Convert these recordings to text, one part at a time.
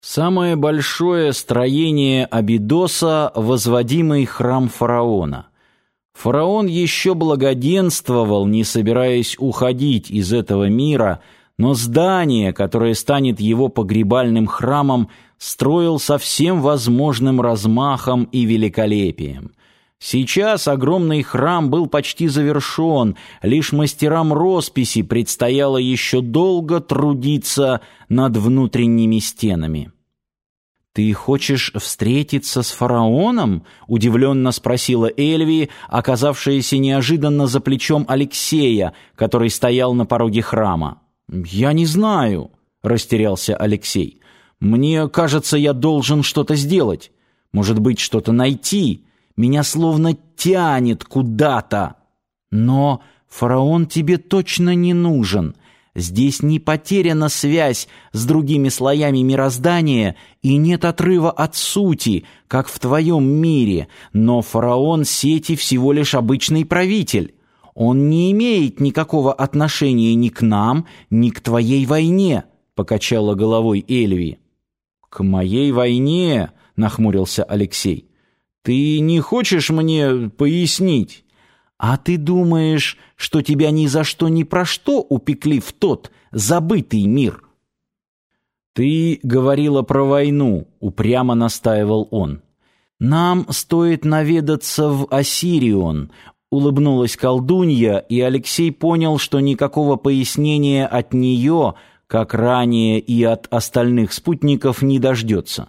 Самое большое строение Абидоса – возводимый храм фараона. Фараон еще благоденствовал, не собираясь уходить из этого мира, но здание, которое станет его погребальным храмом, строил со всем возможным размахом и великолепием. Сейчас огромный храм был почти завершен, лишь мастерам росписи предстояло еще долго трудиться над внутренними стенами. «Ты хочешь встретиться с фараоном?» — удивленно спросила Эльви, оказавшаяся неожиданно за плечом Алексея, который стоял на пороге храма. «Я не знаю», — растерялся Алексей. «Мне кажется, я должен что-то сделать. Может быть, что-то найти». Меня словно тянет куда-то. Но фараон тебе точно не нужен. Здесь не потеряна связь с другими слоями мироздания и нет отрыва от сути, как в твоем мире, но фараон сети всего лишь обычный правитель. Он не имеет никакого отношения ни к нам, ни к твоей войне, покачала головой Эльви. К моей войне, нахмурился Алексей. Ты не хочешь мне пояснить? А ты думаешь, что тебя ни за что ни про что упекли в тот забытый мир? Ты говорила про войну, упрямо настаивал он. Нам стоит наведаться в Ассирион, улыбнулась колдунья, и Алексей понял, что никакого пояснения от нее, как ранее и от остальных спутников, не дождется.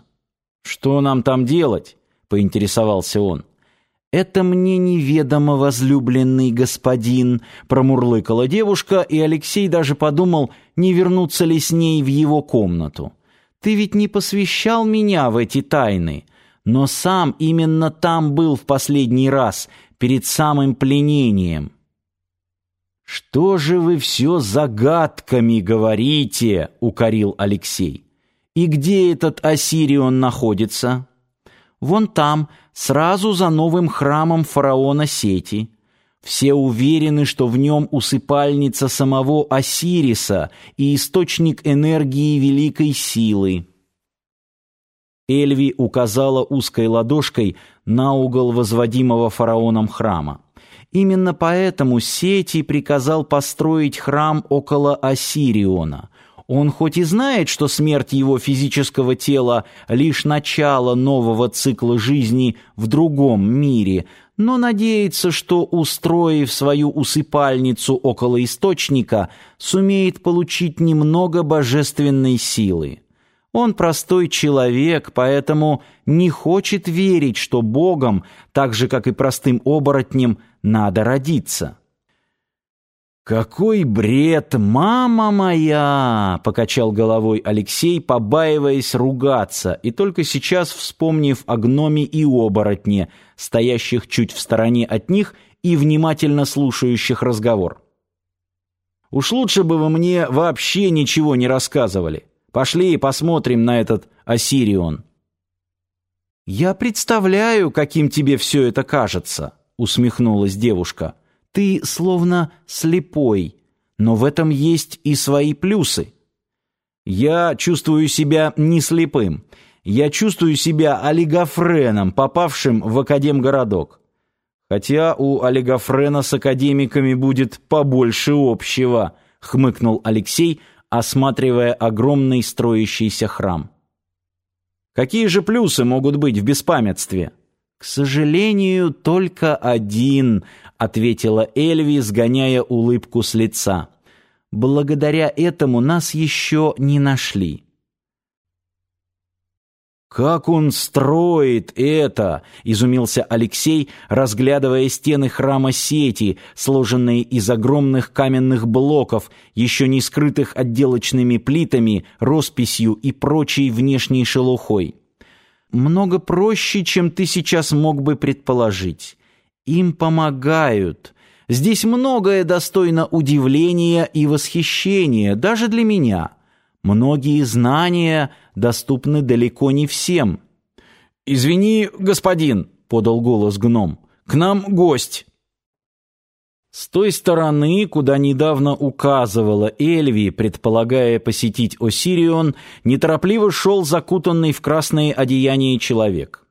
Что нам там делать? Поинтересовался он. «Это мне неведомо, возлюбленный господин», — промурлыкала девушка, и Алексей даже подумал, не вернуться ли с ней в его комнату. «Ты ведь не посвящал меня в эти тайны, но сам именно там был в последний раз, перед самым пленением». «Что же вы все загадками говорите?» — укорил Алексей. «И где этот Ассирион находится?» Вон там, сразу за новым храмом фараона Сети. Все уверены, что в нем усыпальница самого Осириса и источник энергии великой силы. Эльви указала узкой ладошкой на угол возводимого фараоном храма. Именно поэтому Сети приказал построить храм около Осириона – он хоть и знает, что смерть его физического тела лишь начало нового цикла жизни в другом мире, но надеется, что, устроив свою усыпальницу около источника, сумеет получить немного божественной силы. Он простой человек, поэтому не хочет верить, что Богом, так же, как и простым оборотнем, надо родиться. «Какой бред, мама моя!» — покачал головой Алексей, побаиваясь ругаться, и только сейчас вспомнив о гноме и оборотне, стоящих чуть в стороне от них и внимательно слушающих разговор. «Уж лучше бы вы мне вообще ничего не рассказывали. Пошли и посмотрим на этот Осирион». «Я представляю, каким тебе все это кажется», — усмехнулась девушка. — ты словно слепой, но в этом есть и свои плюсы. Я чувствую себя не слепым. Я чувствую себя олигофреном, попавшим в академгородок. Хотя у олигофрена с академиками будет побольше общего, хмыкнул Алексей, осматривая огромный строящийся храм. Какие же плюсы могут быть в беспамятстве? К сожалению, только один, ответила Эльви, сгоняя улыбку с лица. Благодаря этому нас еще не нашли. «Как он строит это!» — изумился Алексей, разглядывая стены храма Сети, сложенные из огромных каменных блоков, еще не скрытых отделочными плитами, росписью и прочей внешней шелухой. «Много проще, чем ты сейчас мог бы предположить. Им помогают. Здесь многое достойно удивления и восхищения, даже для меня. Многие знания доступны далеко не всем. «Извини, господин», — подал голос гном, — «к нам гость». С той стороны, куда недавно указывала Эльви, предполагая посетить Осирион, неторопливо шел закутанный в красное одеяние человек.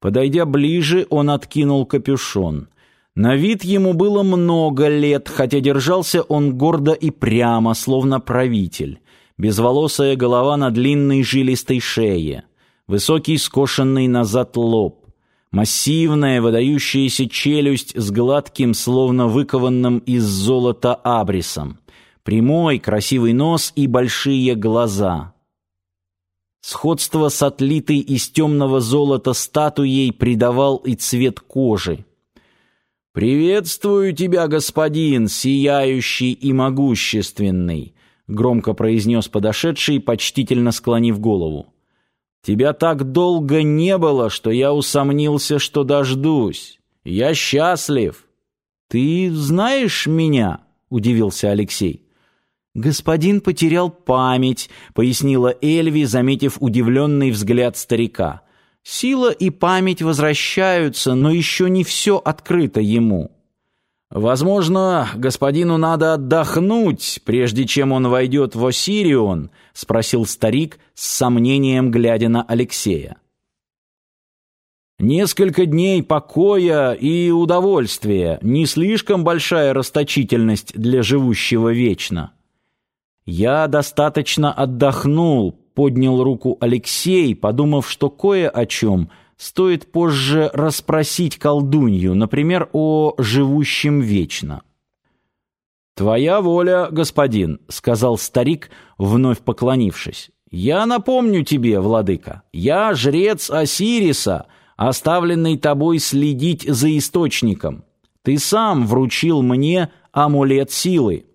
Подойдя ближе, он откинул капюшон. На вид ему было много лет, хотя держался он гордо и прямо, словно правитель. Безволосая голова на длинной жилистой шее, высокий скошенный назад лоб, Массивная, выдающаяся челюсть с гладким, словно выкованным из золота абрисом. Прямой, красивый нос и большие глаза. Сходство с отлитой из темного золота статуей придавал и цвет кожи. «Приветствую тебя, господин, сияющий и могущественный», — громко произнес подошедший, почтительно склонив голову. Тебя так долго не было, что я усомнился, что дождусь. Я счастлив. Ты знаешь меня? удивился Алексей. Господин потерял память, пояснила Эльви, заметив удивленный взгляд старика. Сила и память возвращаются, но еще не все открыто ему. «Возможно, господину надо отдохнуть, прежде чем он войдет в Осирион?» — спросил старик с сомнением, глядя на Алексея. «Несколько дней покоя и удовольствия — не слишком большая расточительность для живущего вечно». «Я достаточно отдохнул», — поднял руку Алексей, подумав, что кое о чем — стоит позже расспросить колдунью, например, о живущем вечно. «Твоя воля, господин», — сказал старик, вновь поклонившись. «Я напомню тебе, владыка, я жрец Осириса, оставленный тобой следить за источником. Ты сам вручил мне амулет силы.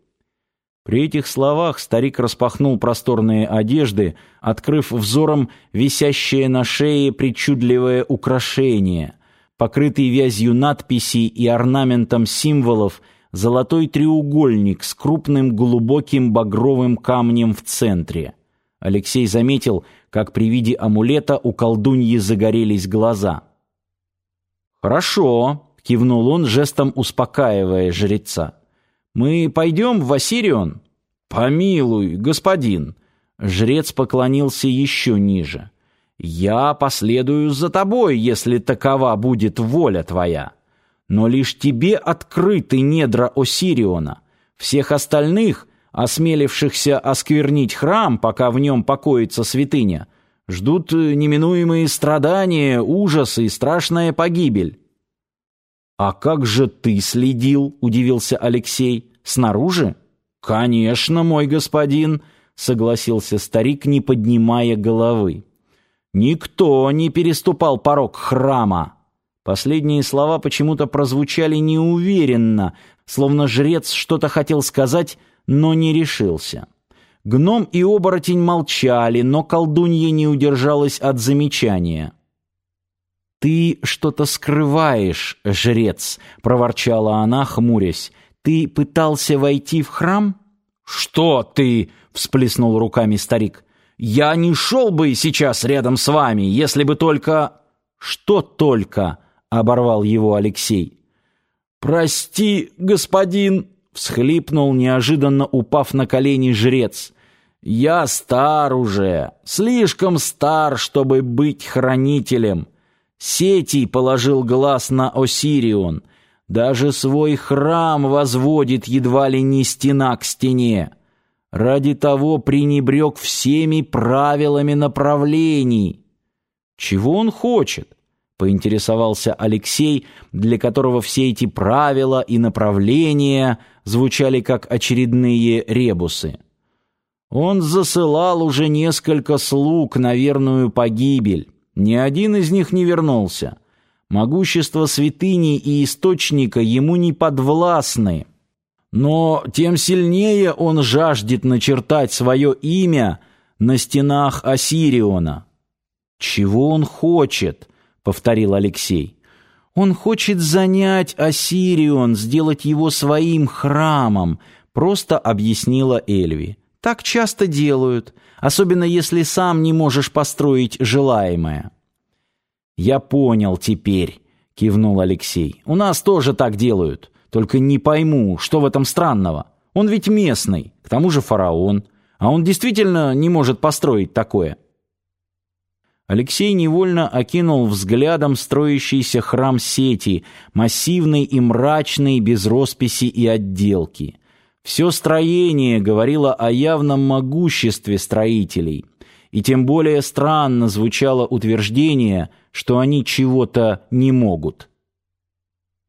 При этих словах старик распахнул просторные одежды, открыв взором висящее на шее причудливое украшение, покрытый вязью надписей и орнаментом символов, золотой треугольник с крупным глубоким багровым камнем в центре. Алексей заметил, как при виде амулета у колдуньи загорелись глаза. «Хорошо», — кивнул он, жестом успокаивая жреца. Мы пойдем в Ассирион? Помилуй, господин. Жрец поклонился еще ниже. Я последую за тобой, если такова будет воля твоя. Но лишь тебе открыты недра Осириона. Всех остальных, осмелившихся осквернить храм, пока в нем покоится святыня, ждут неминуемые страдания, ужасы и страшная погибель. «А как же ты следил?» — удивился Алексей. «Снаружи?» «Конечно, мой господин», — согласился старик, не поднимая головы. «Никто не переступал порог храма». Последние слова почему-то прозвучали неуверенно, словно жрец что-то хотел сказать, но не решился. Гном и оборотень молчали, но колдунья не удержалась от замечания. «Ты что-то скрываешь, жрец», — проворчала она, хмурясь. «Ты пытался войти в храм?» «Что ты?» — всплеснул руками старик. «Я не шел бы сейчас рядом с вами, если бы только...» «Что только?» — оборвал его Алексей. «Прости, господин!» — всхлипнул, неожиданно упав на колени жрец. «Я стар уже, слишком стар, чтобы быть хранителем. Сетий положил глаз на Осирион. Даже свой храм возводит едва ли не стена к стене. Ради того пренебрег всеми правилами направлений. Чего он хочет? Поинтересовался Алексей, для которого все эти правила и направления звучали как очередные ребусы. Он засылал уже несколько слуг на верную погибель. Ни один из них не вернулся. Могущество святыни и источника ему не подвластны. Но тем сильнее он жаждет начертать свое имя на стенах Осириона. «Чего он хочет?» — повторил Алексей. «Он хочет занять Осирион, сделать его своим храмом», — просто объяснила Эльви. Так часто делают, особенно если сам не можешь построить желаемое. Я понял теперь, кивнул Алексей. У нас тоже так делают. Только не пойму, что в этом странного? Он ведь местный, к тому же фараон, а он действительно не может построить такое. Алексей невольно окинул взглядом строящийся храм сети, массивный и мрачный, без росписи и отделки. Все строение говорило о явном могуществе строителей, и тем более странно звучало утверждение, что они чего-то не могут.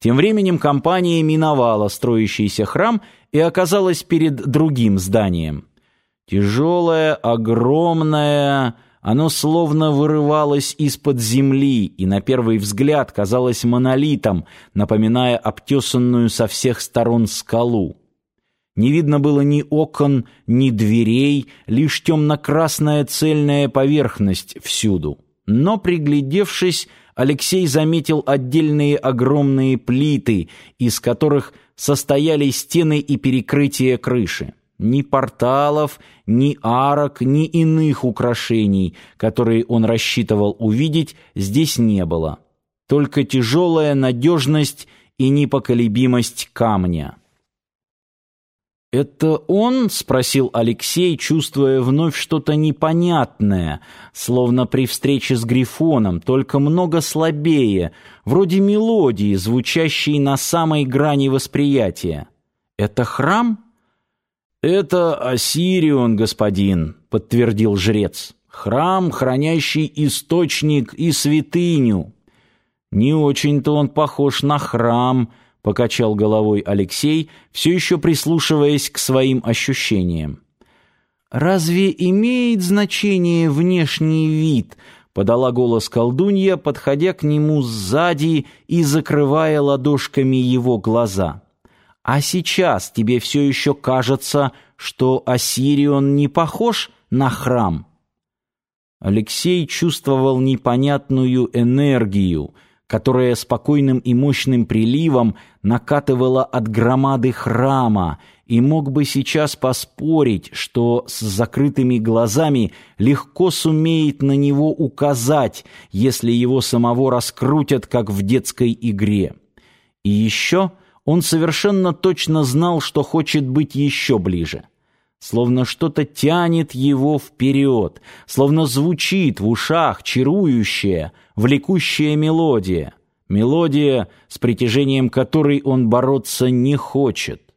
Тем временем компания миновала строящийся храм и оказалась перед другим зданием. Тяжелое, огромное, оно словно вырывалось из-под земли и на первый взгляд казалось монолитом, напоминая обтесанную со всех сторон скалу. Не видно было ни окон, ни дверей, лишь темно-красная цельная поверхность всюду. Но, приглядевшись, Алексей заметил отдельные огромные плиты, из которых состояли стены и перекрытия крыши. Ни порталов, ни арок, ни иных украшений, которые он рассчитывал увидеть, здесь не было. Только тяжелая надежность и непоколебимость камня. «Это он?» — спросил Алексей, чувствуя вновь что-то непонятное, словно при встрече с Грифоном, только много слабее, вроде мелодии, звучащей на самой грани восприятия. «Это храм?» «Это Осирион, господин», — подтвердил жрец. «Храм, хранящий источник и святыню». «Не очень-то он похож на храм», — покачал головой Алексей, все еще прислушиваясь к своим ощущениям. Разве имеет значение внешний вид? подала голос колдунья, подходя к нему сзади и закрывая ладошками его глаза. А сейчас тебе все еще кажется, что Осирион не похож на храм? Алексей чувствовал непонятную энергию, которая спокойным и мощным приливом накатывала от громады храма, и мог бы сейчас поспорить, что с закрытыми глазами легко сумеет на него указать, если его самого раскрутят, как в детской игре. И еще он совершенно точно знал, что хочет быть еще ближе словно что-то тянет его вперед, словно звучит в ушах чарующая, влекущая мелодия, мелодия, с притяжением которой он бороться не хочет.